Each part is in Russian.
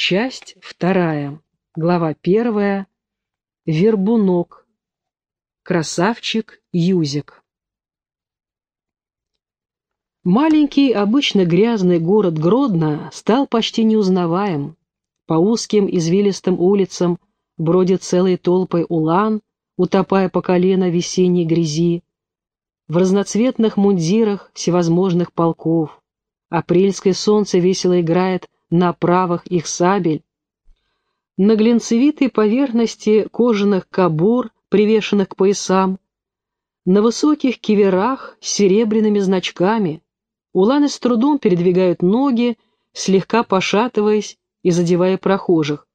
Часть вторая. Глава первая. Вербунок. Красавчик Юзик. Маленький, обычно грязный город Гродно стал почти неузнаваем. По узким извилистым улицам бродят целые толпы улан, утопая по колено в весенней грязи. В разноцветных мундирах всевозможных полков. Апрельское солнце весело играет на правах их сабель. На глинцевитой поверхности кожаных кобур, привешенных к поясам, на высоких киверах с серебряными значками — Уланы с трудом передвигают ноги, слегка пошатываясь и задевая прохожих.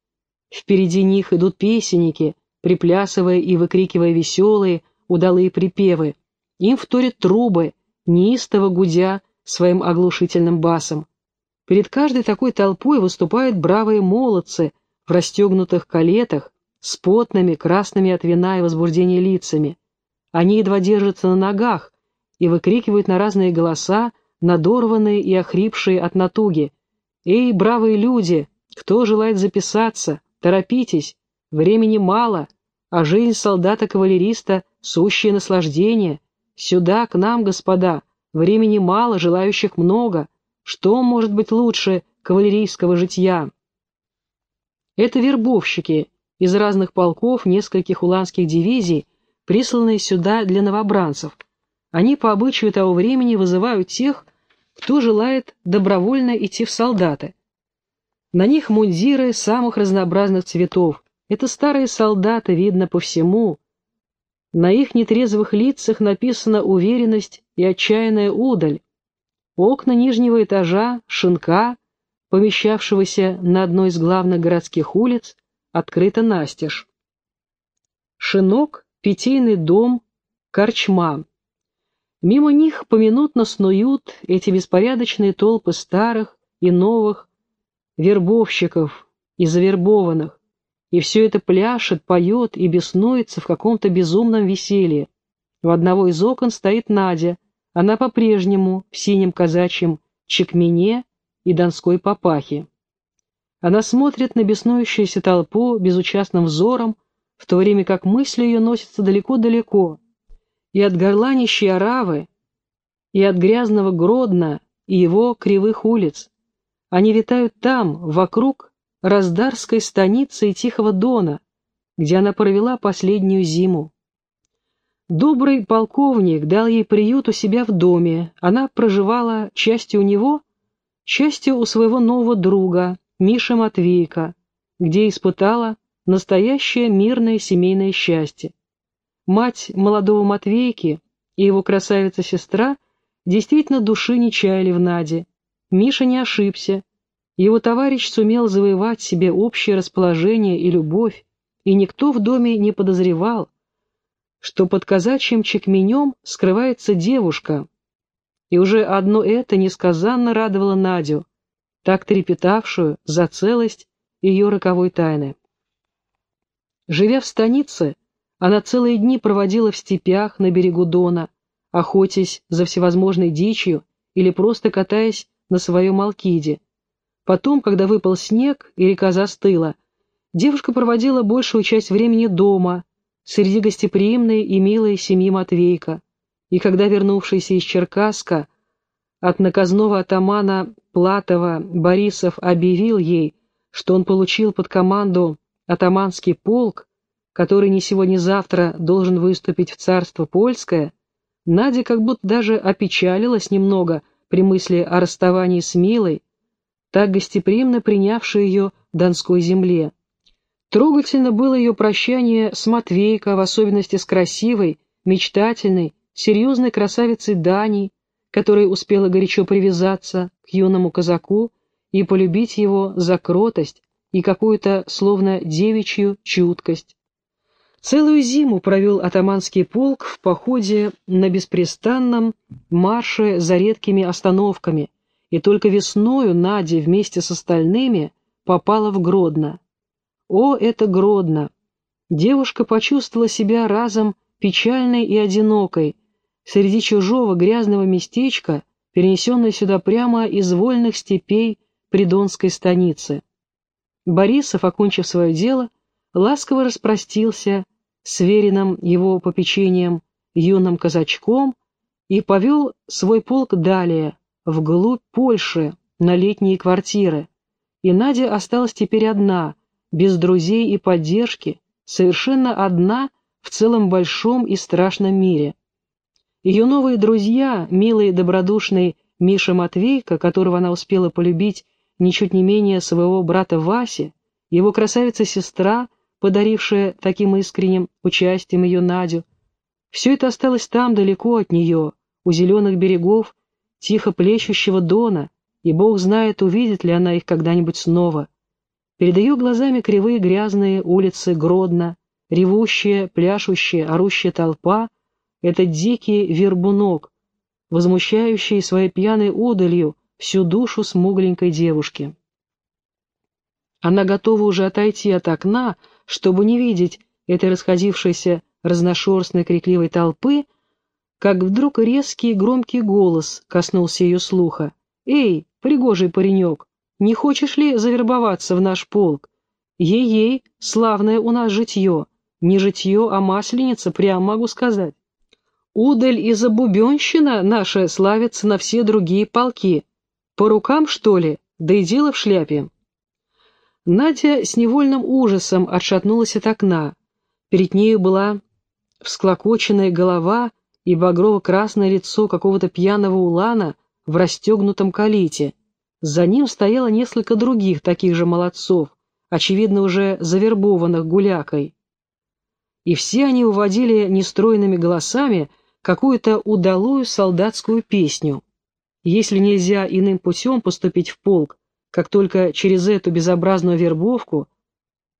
Впереди них идут песенники, приплясывая и выкрикивая веселые, удалые припевы. Им вторят трубы, неистово гудя своим оглушительным басом. Перед каждой такой толпой выступают бравые молодцы в расстегнутых калетах, с потными, красными от вина и возбуждения лицами. Они едва держатся на ногах и выкрикивают на разные голоса, надорванные и охрипшие от натуги. «Эй, бравые люди, кто желает записаться? Торопитесь, времени мало, а жизнь солдата-кавалериста — сущее наслаждение. Сюда, к нам, господа, времени мало, желающих много. Что может быть лучше кавалерийского житья?» Это вербовщики из разных полков нескольких уланских дивизий, присланные сюда для новобранцев. Они по обычаю того времени вызывают тех, кто желает добровольно идти в солдаты. На них мундиры самых разнообразных цветов. Это старые солдаты, видно по всему. На их нетрезвых лицах написана уверенность и отчаянная удаль. Окна нижнего этажа, шинка, помещавшегося на одной из главных городских улиц, открыто настежь. Шинок, питейный дом, корчма. Мимо них поминутно снуют эти беспорядочные толпы старых и новых вербовщиков и завербованных, и все это пляшет, поет и беснуется в каком-то безумном веселье. В одного из окон стоит Надя, она по-прежнему в синем казачьем чекмене и донской папахе. Она смотрит на беснующуюся толпу безучастным взором, в то время как мысли ее носятся далеко-далеко, и от горланищей Оравы, и от грязного Гродно и его кривых улиц. Они витают там, вокруг Раздарской станицы и Тихого Дона, где она провела последнюю зиму. Добрый полковник дал ей приют у себя в доме, она проживала частью у него, частью у своего нового друга, Миши Матвейка, где испытала настоящее мирное семейное счастье. Мать молодого Матвейки и его красавица-сестра действительно души не чаяли в Наде. Миша не ошибся. Его товарищ сумел завоевать себе общее расположение и любовь, и никто в доме не подозревал, что под казачьим чекменем скрывается девушка. И уже одно это несказанно радовало Надю, так трепетавшую за целость ее роковой тайны. Живя в станице, она целые дни проводила в степях на берегу Дона, охотясь за всевозможной дичью или просто катаясь на своем алкиде. Потом, когда выпал снег и река застыла, девушка проводила большую часть времени дома, среди гостеприимной и милой семьи Матвейка. И когда, вернувшийся из Черкаска, от наказного атамана Платова Борисов объявил ей, что он получил под команду атаманский полк, который не сегодня-завтра должен выступить в царство польское, Надя как будто даже опечалилась немного при мысли о расставании с Милой, так гостеприимно принявшей ее в Донской земле. Трогательно было ее прощание с Матвейко, в особенности с красивой, мечтательной, серьезной красавицей Даней, которая успела горячо привязаться к юному казаку и полюбить его за кротость и какую-то словно девичью чуткость. Целую зиму провел атаманский полк в походе на беспрестанном марше за редкими остановками, и только весною Надя вместе с остальными попала в Гродно. О, это Гродно! Девушка почувствовала себя разом печальной и одинокой, среди чужого грязного местечка, перенесенной сюда прямо из вольных степей Придонской станицы. Борисов, окончив свое дело, ласково распростился с веренным его попечением юным казачком и повел свой полк далее, вглубь Польши, на летние квартиры. И Надя осталась теперь одна, без друзей и поддержки, совершенно одна в целом большом и страшном мире. Ее новые друзья, милый и добродушный Миша Матвейко, которого она успела полюбить ничуть не менее своего брата Васи, его красавица-сестра, подарившая таким искренним участием ее Надю, все это осталось там, далеко от нее, у зеленых берегов, тихо плещущего дона, и Бог знает, увидит ли она их когда-нибудь снова. Перед ее глазами кривые грязные улицы Гродно, ревущая, пляшущая, орущая толпа — этот дикий вербунок, возмущающий своей пьяной удалью всю душу смугленькой девушки. Она готова уже отойти от окна, чтобы не видеть этой расходившейся разношерстной крикливой толпы, как вдруг резкий громкий голос коснулся ее слуха. «Эй, пригожий паренек, не хочешь ли завербоваться в наш полк? Ей-ей, славное у нас житье, не житье, а масленица, прямо могу сказать. Удаль и забубенщина наша славится на все другие полки. По рукам, что ли? Да и дело в шляпе. Надя с невольным ужасом отшатнулась от окна. Перед нею была всклокоченная голова и багрово-красное лицо какого-то пьяного улана в расстегнутом калите. За ним стояло несколько других таких же молодцов, очевидно уже завербованных гулякой. И все они уводили нестройными голосами какую-то удалую солдатскую песню. Если нельзя иным путем поступить в полк, как только через эту безобразную вербовку,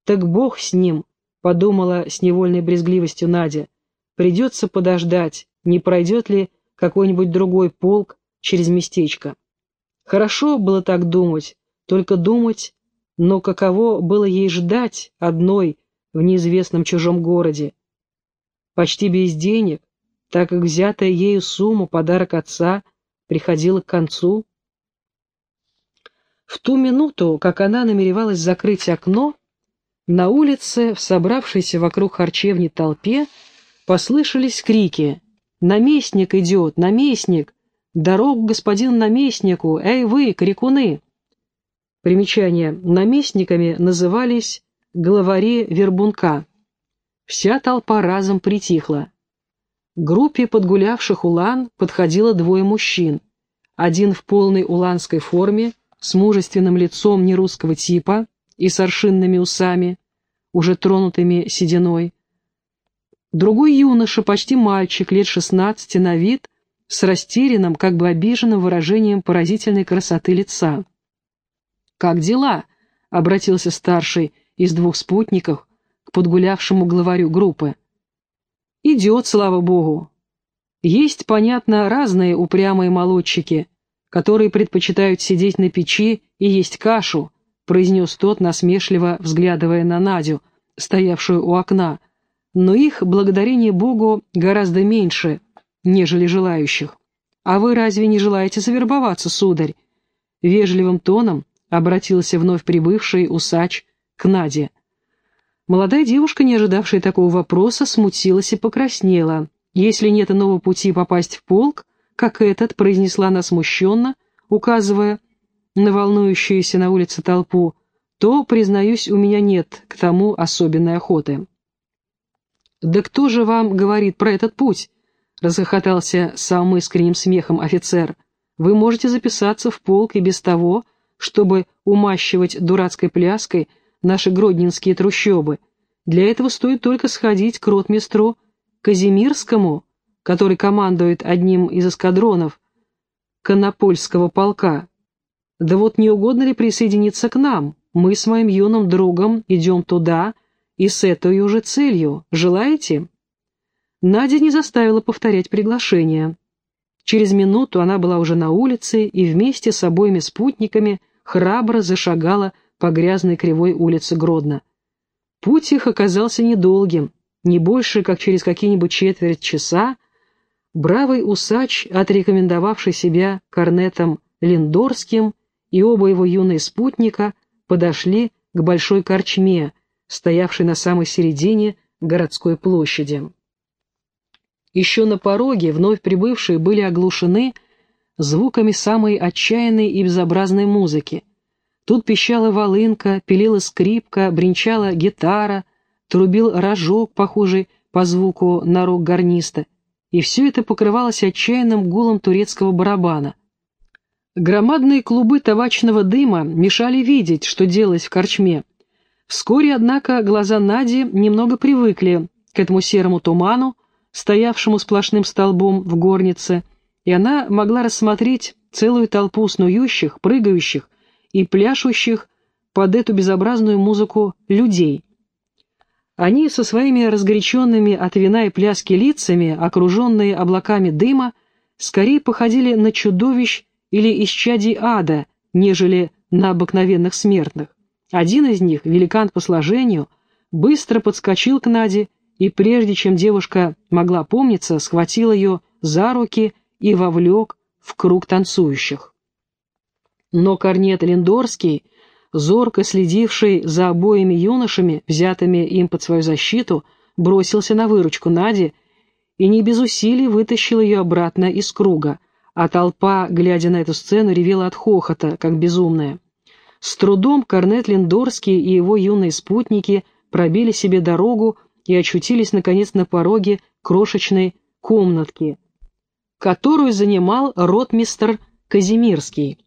так бог с ним, подумала с невольной брезгливостью Надя, придется подождать, не пройдет ли какой-нибудь другой полк через местечко. Хорошо было так думать, только думать, но каково было ей ждать одной в неизвестном чужом городе. Почти без денег, так как взятая ею сумма, подарок отца — приходила к концу. В ту минуту, как она намеревалась закрыть окно, на улице, в собравшейся вокруг харчевни толпе, послышались крики «Наместник идет! Наместник! Дорогу господин наместнику! Эй вы, крикуны!» Примечание. Наместниками назывались главари Вербунка. Вся толпа разом притихла. К группе подгулявших улан подходило двое мужчин. Один в полной уланской форме, с мужественным лицом нерусского типа и с аршинными усами, уже тронутыми сединой. Другой юноша, почти мальчик, лет шестнадцати на вид, с растерянным, как бы обиженным выражением поразительной красоты лица. «Как дела?» — обратился старший из двух спутников к подгулявшему главарю группы. Идет, слава богу. Есть, понятно, разные упрямые молодчики, которые предпочитают сидеть на печи и есть кашу, произнес тот, насмешливо взглядывая на Надю, стоявшую у окна. Но их, благодарение Богу, гораздо меньше, нежели желающих. А вы разве не желаете завербоваться, сударь? Вежливым тоном обратился вновь прибывший усач к Наде. Молодая девушка, не ожидавшая такого вопроса, смутилась и покраснела. «Если нет иного пути попасть в полк, как этот», — произнесла она смущенно, указывая на волнующуюся на улице толпу, то, признаюсь, у меня нет к тому особенной охоты. «Да кто же вам говорит про этот путь?» — разхохотался самым искренним смехом офицер. «Вы можете записаться в полк и без того, чтобы умащивать дурацкой пляской наши гродненские трущобы. Для этого стоит только сходить к ротмистру Казимирскому, который командует одним из эскадронов Конопольского полка. Да вот не угодно ли присоединиться к нам? Мы с моим юным другом идем туда и с этой уже целью. Желаете?» Надя не заставила повторять приглашение. Через минуту она была уже на улице и вместе с обоими спутниками храбро зашагала по грязной кривой улице Гродно. Путь их оказался недолгим, не больше, как через какие-нибудь четверть часа, бравый усач, отрекомендовавший себя корнетом Линдорским, и оба его юные спутника подошли к большой корчме, стоявшей на самой середине городской площади. Еще на пороге вновь прибывшие были оглушены звуками самой отчаянной и безобразной музыки. Тут пищала волынка, пилила скрипка, бренчала гитара, трубил рожок, похожий по звуку на рог гарниста, и все это покрывалось отчаянным гулом турецкого барабана. Громадные клубы табачного дыма мешали видеть, что делалось в корчме. Вскоре, однако, глаза Нади немного привыкли к этому серому туману, стоявшему сплошным столбом в горнице, и она могла рассмотреть целую толпу снующих, прыгающих и пляшущих под эту безобразную музыку людей. Они со своими разгоряченными от вина и пляски лицами, окруженные облаками дыма, скорее походили на чудовищ или исчадий ада, нежели на обыкновенных смертных. Один из них, великан по сложению, быстро подскочил к Наде и, прежде чем девушка могла помниться, схватил ее за руки и вовлек в круг танцующих. Но Корнет Линдорский, зорко следивший за обоими юношами, взятыми им под свою защиту, бросился на выручку Нади и не без усилий вытащил ее обратно из круга, а толпа, глядя на эту сцену, ревела от хохота, как безумная. С трудом Корнет Линдорский и его юные спутники пробили себе дорогу и очутились, наконец, на пороге крошечной комнатки, которую занимал ротмистр Казимирский.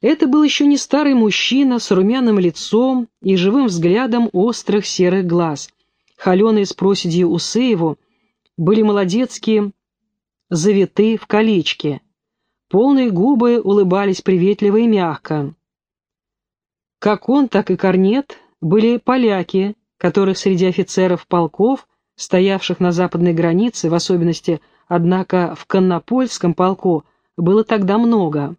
Это был еще не старый мужчина с румяным лицом и живым взглядом острых серых глаз. Холеные с проседью усы его были молодецкие, завиты в колечке. Полные губы улыбались приветливо и мягко. Как он, так и Корнет были поляки, которых среди офицеров полков, стоявших на западной границе, в особенности – Однако в Коннопольском полку было тогда много.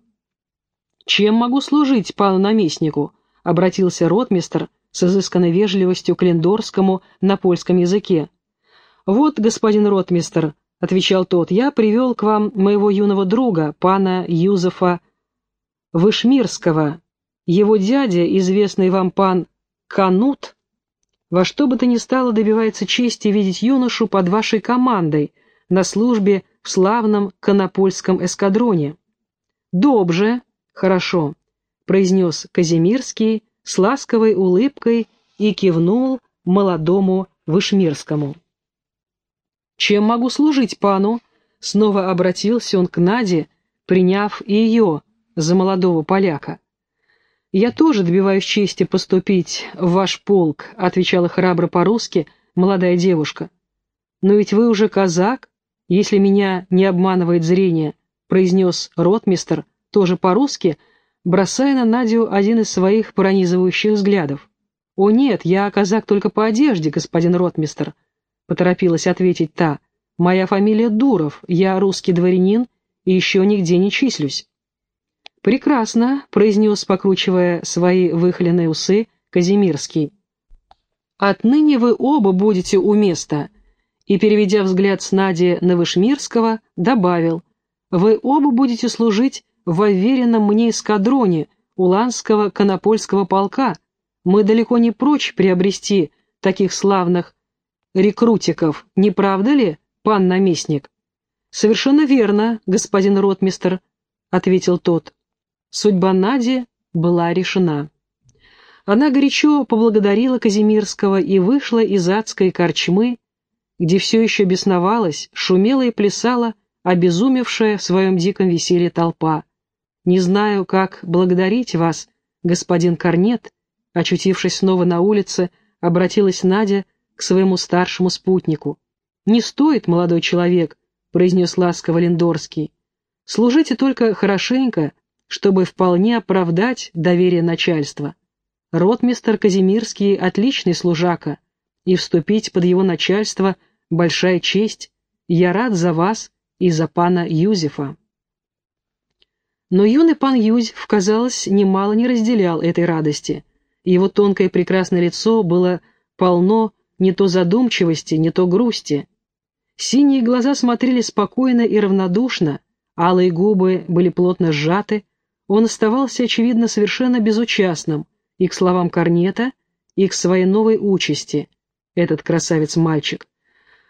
«Чем могу служить пану наместнику?» — обратился ротмистр с изысканной вежливостью к Лендорскому на польском языке. «Вот, господин ротмистр», — отвечал тот, — «я привел к вам моего юного друга, пана Юзефа Вышмирского. Его дядя, известный вам пан Канут, во что бы то ни стало добивается чести видеть юношу под вашей командой, на службе в славном Конопольском эскадроне. «Добже, хорошо», — произнес Казимирский с ласковой улыбкой и кивнул молодому Вышмирскому. «Чем могу служить пану?» — снова обратился он к Наде, приняв и ее за молодого поляка. «Я тоже добиваюсь чести поступить в ваш полк», — отвечала храбро по-русски молодая девушка. «Но ведь вы уже казак, «Если меня не обманывает зрение», — произнес ротмистер, тоже по-русски, бросая на Надю один из своих пронизывающих взглядов. «О нет, я казак только по одежде, господин ротмистер», — поторопилась ответить та. «Моя фамилия Дуров, я русский дворянин и еще нигде не числюсь». «Прекрасно», — произнес, покручивая свои выхоленные усы, Казимирский. «Отныне вы оба будете у места», и, переведя взгляд с Нади на Вышмирского, добавил, «Вы оба будете служить в уверенном мне эскадроне Уланского конопольского полка. Мы далеко не прочь приобрести таких славных рекрутиков, не правда ли, пан наместник?» «Совершенно верно, господин ротмистер», — ответил тот. Судьба Нади была решена. Она горячо поблагодарила Казимирского и вышла из адской корчмы, где все еще бесновалась, шумела и плясала обезумевшая в своем диком веселье толпа. «Не знаю, как благодарить вас, господин Корнет», очутившись снова на улице, обратилась Надя к своему старшему спутнику. «Не стоит, молодой человек», — произнес ласково Лендорский. «Служите только хорошенько, чтобы вполне оправдать доверие начальства. Ротмистер Казимирский — отличный служака, и вступить под его начальство — большая честь. Я рад за вас и за пана Юзефа». Но юный пан Юзеф, казалось, немало не разделял этой радости. Его тонкое прекрасное лицо было полно не то задумчивости, не то грусти. Синие глаза смотрели спокойно и равнодушно, алые губы были плотно сжаты, он оставался, очевидно, совершенно безучастным и к словам Корнета, и к своей новой участи, этот красавец-мальчик.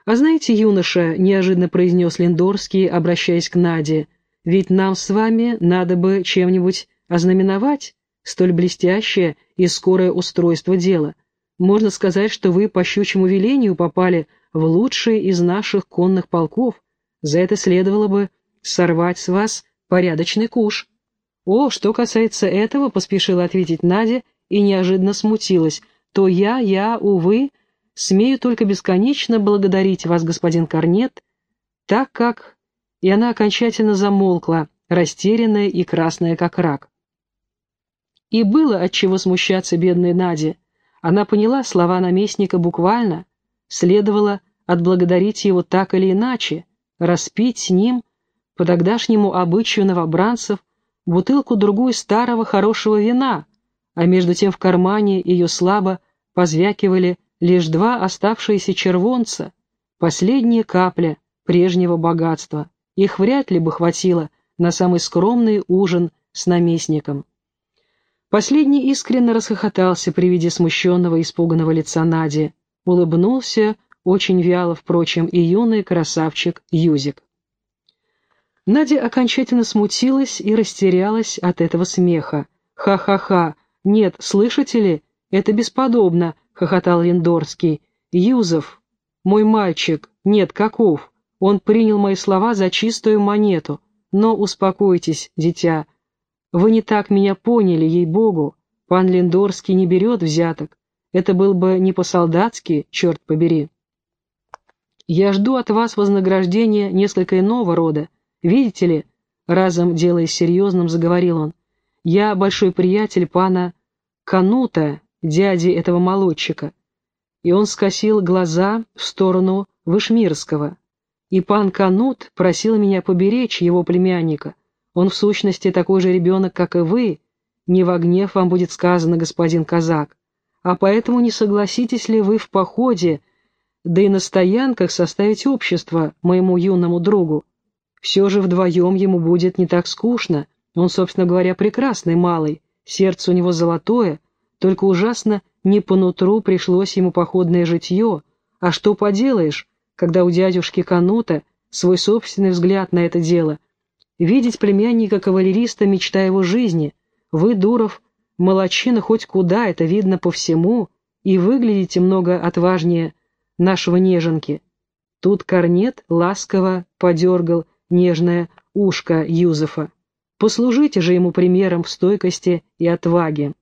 «А знаете, юноша», — неожиданно произнес Лендорский, обращаясь к Наде, «ведь нам с вами надо бы чем-нибудь ознаменовать столь блестящее и скорое устройство дела. Можно сказать, что вы по щучьему велению попали в лучшие из наших конных полков. За это следовало бы сорвать с вас порядочный куш». «О, что касается этого», — поспешила ответить Надя и неожиданно смутилась, «то я, я, увы, Смею только бесконечно благодарить вас, господин Корнет, так как...» И она окончательно замолкла, растерянная и красная, как рак. И было от чего смущаться бедной Наде. Она поняла слова наместника буквально, следовало отблагодарить его так или иначе, распить с ним, по тогдашнему обычаю новобранцев, бутылку-другую старого хорошего вина, а между тем в кармане ее слабо позвякивали лишь два оставшиеся червонца, последняя капля прежнего богатства. Их вряд ли бы хватило на самый скромный ужин с наместником. Последний искренне расхохотался при виде смущенного, испуганного лица Нади. Улыбнулся, очень вяло, впрочем, и юный красавчик Юзик. Надя окончательно смутилась и растерялась от этого смеха. «Ха-ха-ха! Нет, слышите ли? Это бесподобно!» — хохотал Линдорский. «Юзов, мой мальчик, нет, каков? Он принял мои слова за чистую монету. Но успокойтесь, дитя. Вы не так меня поняли, ей-богу. Пан Линдорский не берет взяток. Это был бы не по-солдатски, черт побери. Я жду от вас вознаграждения несколько иного рода. Видите ли, разом делаясь серьезным, заговорил он, я большой приятель пана Канута, дяди этого молодчика, и он скосил глаза в сторону Вышмирского. И пан Канут просил меня поберечь его племянника. Он в сущности такой же ребенок, как и вы. Не во гнев вам будет сказано, господин казак. А поэтому не согласитесь ли вы в походе, да и на стоянках составить общество моему юному другу? Все же вдвоем ему будет не так скучно. Он, собственно говоря, прекрасный малый, сердце у него золотое, только ужасно не по нутру пришлось ему походное житье, а что поделаешь, когда у дядюшки Канута свой собственный взгляд на это дело. Видеть племянника кавалериста — мечта его жизни. Вы, Дуров, молочина хоть куда, это видно по всему, и выглядите много отважнее нашего неженки. Тут корнет ласково подергал нежное ушко Юзефа. Послужите же ему примером в стойкости и отваге.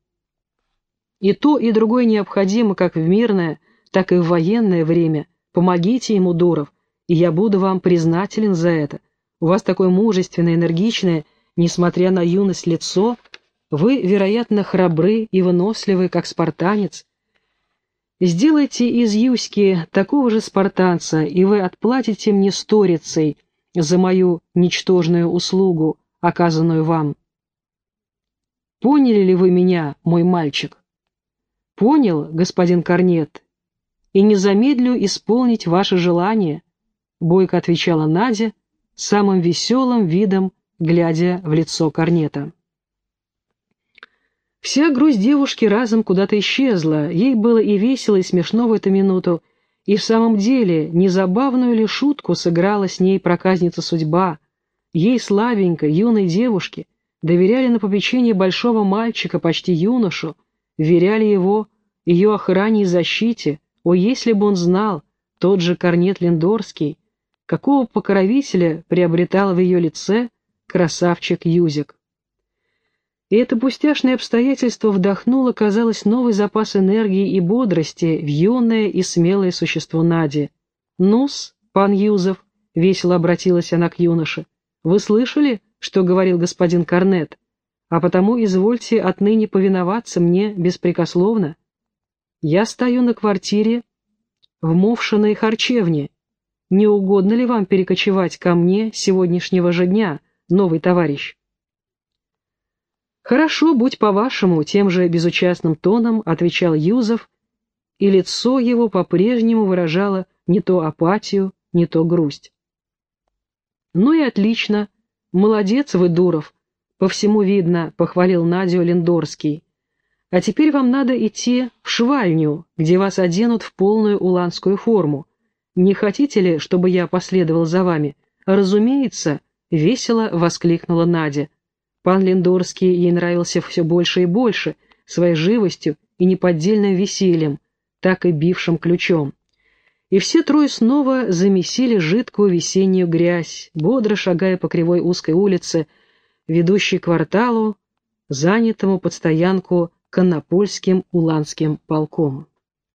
И то, и другое необходимо как в мирное, так и в военное время. Помогите ему, Дуров, и я буду вам признателен за это. У вас такое мужественное, энергичное, несмотря на юность лицо, вы, вероятно, храбры и выносливы, как спартанец. Сделайте из Юськи такого же спартанца, и вы отплатите мне сторицей за мою ничтожную услугу, оказанную вам. Поняли ли вы меня, мой мальчик? «Понял, господин Корнет, и не замедлю исполнить ваше желание», — бойко отвечала Надя, самым веселым видом, глядя в лицо Корнета. Вся грусть девушки разом куда-то исчезла, ей было и весело, и смешно в эту минуту, и в самом деле незабавную ли шутку сыграла с ней проказница судьба. Ей слабенько, юной девушке, доверяли на попечение большого мальчика, почти юношу, веряли его, ее охране и защите, о, если бы он знал, тот же Корнет Лендорский, какого покровителя приобретал в ее лице красавчик Юзик. И это пустяшное обстоятельство вдохнуло, казалось, новый запас энергии и бодрости в юное и смелое существо Нади. «Ну-с, пан Юзов», — весело обратилась она к юноше, — «вы слышали, что говорил господин Корнет?» а потому извольте отныне повиноваться мне беспрекословно. Я стою на квартире в Мовшиной харчевне. Не угодно ли вам перекочевать ко мне сегодняшнего же дня, новый товарищ? Хорошо, будь по-вашему, тем же безучастным тоном отвечал Юзов, и лицо его по-прежнему выражало не то апатию, не то грусть. Ну и отлично, молодец вы, Дуров, по всему видно, похвалил Надю Лендорский. А теперь вам надо идти в швальню, где вас оденут в полную уланскую форму. Не хотите ли, чтобы я последовал за вами? Разумеется, весело воскликнула Надя. Пан Лендорский ей нравился все больше и больше, своей живостью и неподдельным весельем, так и бившим ключом. И все трое снова замесили жидкую весеннюю грязь, бодро шагая по кривой узкой улице, ведущей к кварталу, занятому под стоянку коннопольским уланским полком.